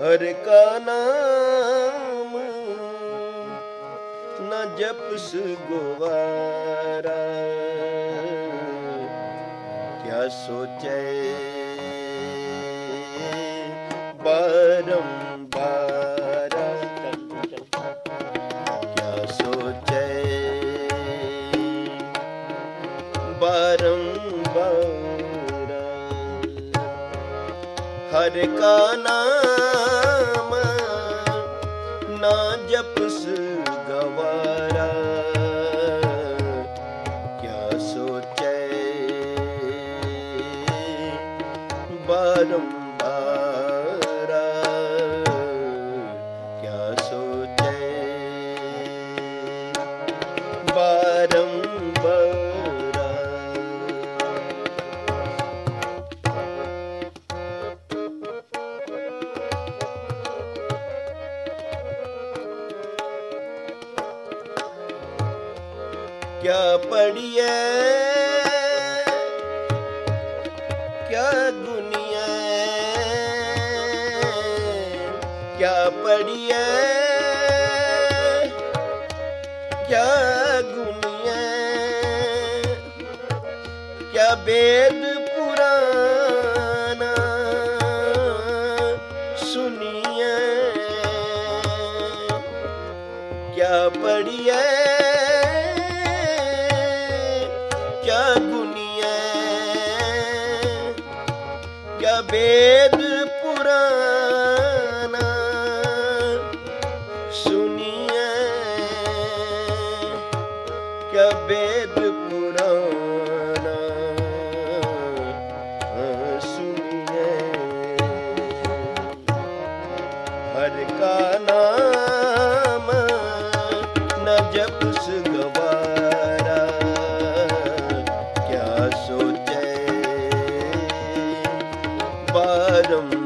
ਹਰ ਕਾ ਨਾਮ ਨ ਜਪਸ ਗੋਵਾਰਾ ਕਿਆ ਸੋਚੈ ਬਾਰੰਬਾਰਾ ਕਿਆ ਸੋਚੈ ਬਾਰੰਬਾਰਾ ਹਰ ਕਾ ਨਾਮ ਕਿਆ ਸੋਚੈ? ਕਿਆ क्या வரும்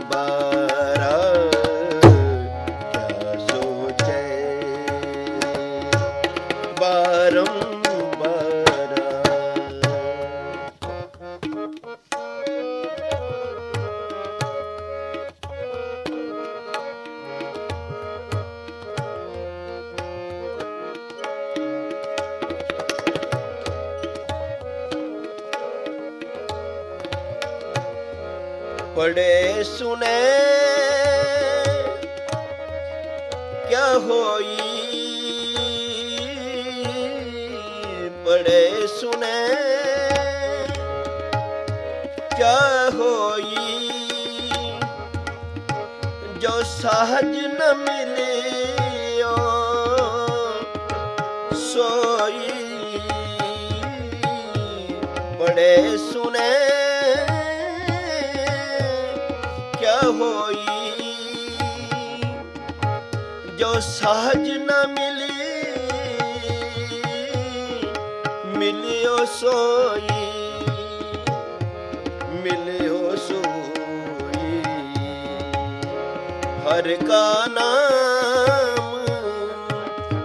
ਬੜੇ ਸੁਨੇ ਕਿਆ ਹੋਈ ਬੜੇ ਸੁਨੇ ਕਿਆ ਹੋਈ ਜੋ ਸਹਜ ਨ ਮਿਲਿਓ ਸੋਈ ਬੜੇ ਸੁਨੇ ਹੋਈ। ਜੋ ਸਹਜ ਨਾ ਮਿਲੀ, ਮਿਲਿਓ ਸੋਈ ਮਿਲਿਓ ਸੋਈ। ਹਰ ਕਾ ਨਾਮ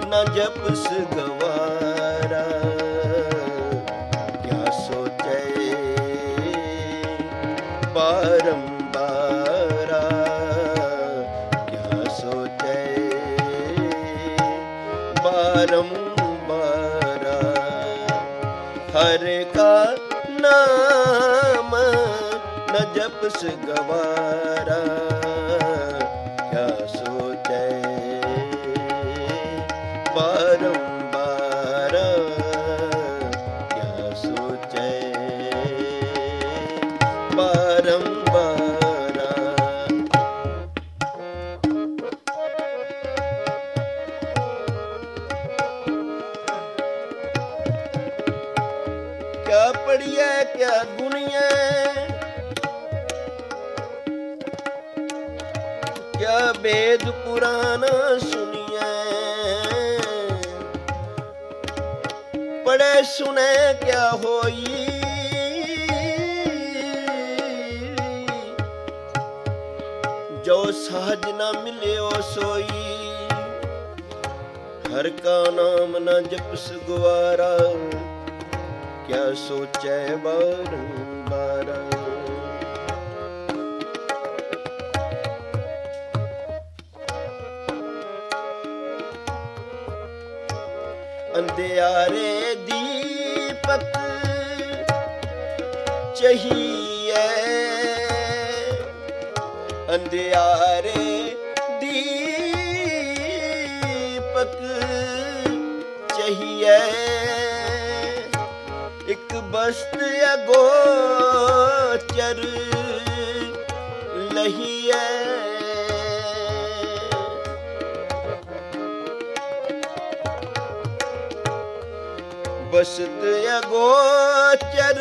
ਨਾ ਜਪਸ ਗਵਾਰਾ ਕਿਆ ਸੋਚੇ? ਪਰ ਆਪਸ ਗਵਾਰਾ ਕਿਆ ਸੋਚੈ ਬਾਰੰਬਾਰ ਕਿਆ ਸੋਚੈ ਕਿਆ ਪੜੀਏ ਕਿਆ ਗੁਣੀਏ ਰਚਿਆ ਵੇਦ ਪੁਰਾਣ ਸੁਣੀਐ। ਪੜੇ ਸੁਣੇ ਕਿਆ ਹੋਈ। ਜੋ ਸਹਜ ਨਾ ਮਿਲਿਓ ਸੋਈ, ਹਰ ਕਾ ਨਾਮ ਨਾ ਜਪਸ ਗੁਆਰਾ ਕਿਆ ਸੋਚੈ ਬਾਰੰਬਾਰਾ ਅੰਧਿਆਰੇ ਦੀਪਕ ਚਹੀਏ ਅੰਧਿਆਰੇ ਦੀਪਕ ਚਹੀਏ ਇੱਕ ਬਸਤ ਅਗੋਚਰ ਲਹੀਏ ਬਸਤ ਅਗੋਚਰ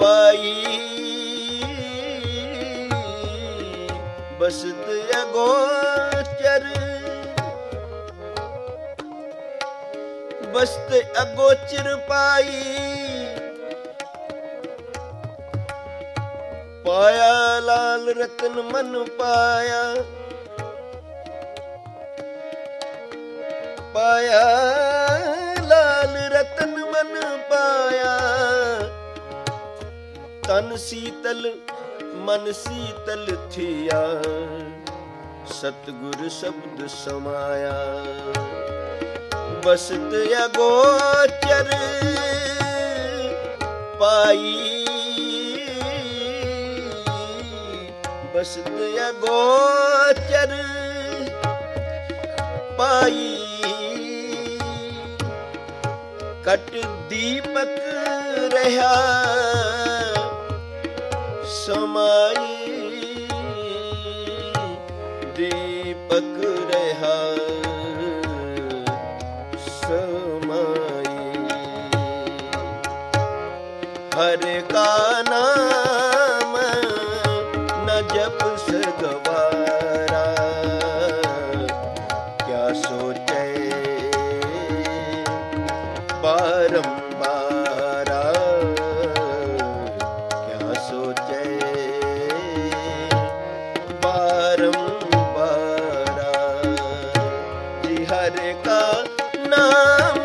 ਪਾਈ ਬਸਤ ਅਗੋਚਰ ਬਸਤ ਅਗੋਚਰ ਪਾਈ ਪਾਇਆ ਲਾਲ ਰਤਨ ਮਨ ਪਾਇਆ। ਪਾਇਆ, ਲਾਲ ਰਤਨ ਮਨ ਪਾਇਆ। ਤਨ ਸੀਤਲ, ਮਨ ਸੀਤਲ ਥਿਆ। ਸਤਗੁਰ ਸ਼ਬਦ ਸਮਾਇਆ। ਬਸਤ ਅਗੋਚਰ ਪਾਈ। ਬਸਤ ਅਗੋਚਰ ਪਾਈ। ਕਟ ਦੀਪਕ ਰਹਾ। ਸਮਾਈ ਦੀਪਕ ਰਹਾ। ਸਮਾਈ ਹਰ ਕਾ ਨਾਮ ਹਰ ਕਾ ਨਾਮ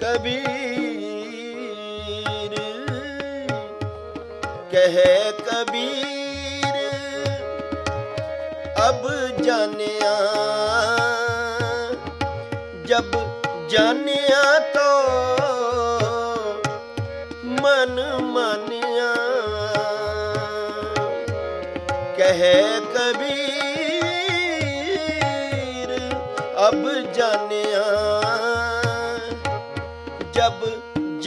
ਕਬੀਰ ਕਹੇ ਕਬੀਰ ਅਬ ਜਾਣਿਆ ਜਬ ਜਾਣਿਆ ਤੋ ਮਨ ਮੰਨਿਆ। ਕਹੇ ਕਬੀਰ ਅਬ ਜਾਣਿਆ।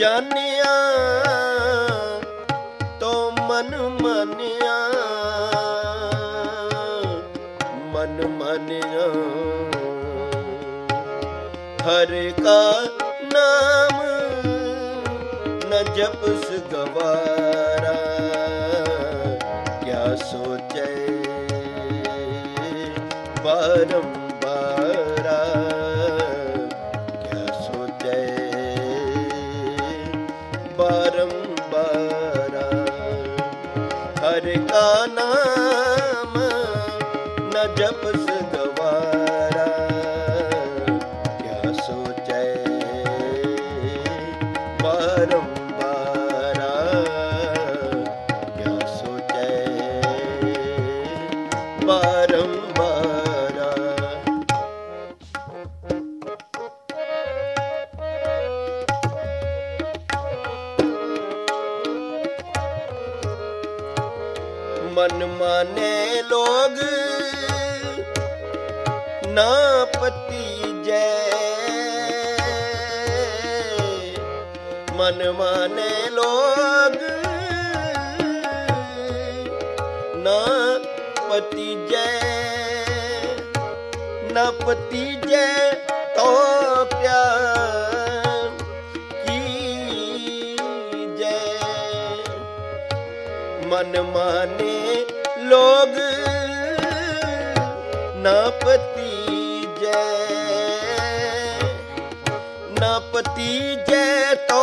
ਜਾਣਿਆ ਤੋ ਮਨ ਮੰਨਿਆ। ਮਨ ਮੰਨਿਆ। ਹਰ ਕਾ ਨਾਮ ਨ ਜਪਸ ਗਵਾਰਾ ਕਿਆ ਸੋਚੈ ਬਾਰਮ हर का नाम न जपस गवारा क्या सोचे बारंबारा क्या सोचे बारंबारा ਮਨ ਮਾਨੇ ਲੋਗ। ਨਾ ਪਤੀਜੈ ਮਨ ਮਾਨੇ ਲੋਗ। ਨਾ ਪਤੀਜੈ ਨਾ ਪਤੀਜੈ ਤੋ ਪਿਆਰ। ਮਨ ਮਾਨੇ ਲੋਗ ਨਾ ਪਤੀ ਜੈ ਨਾ ਪਤੀ ਜੈ ਤੋ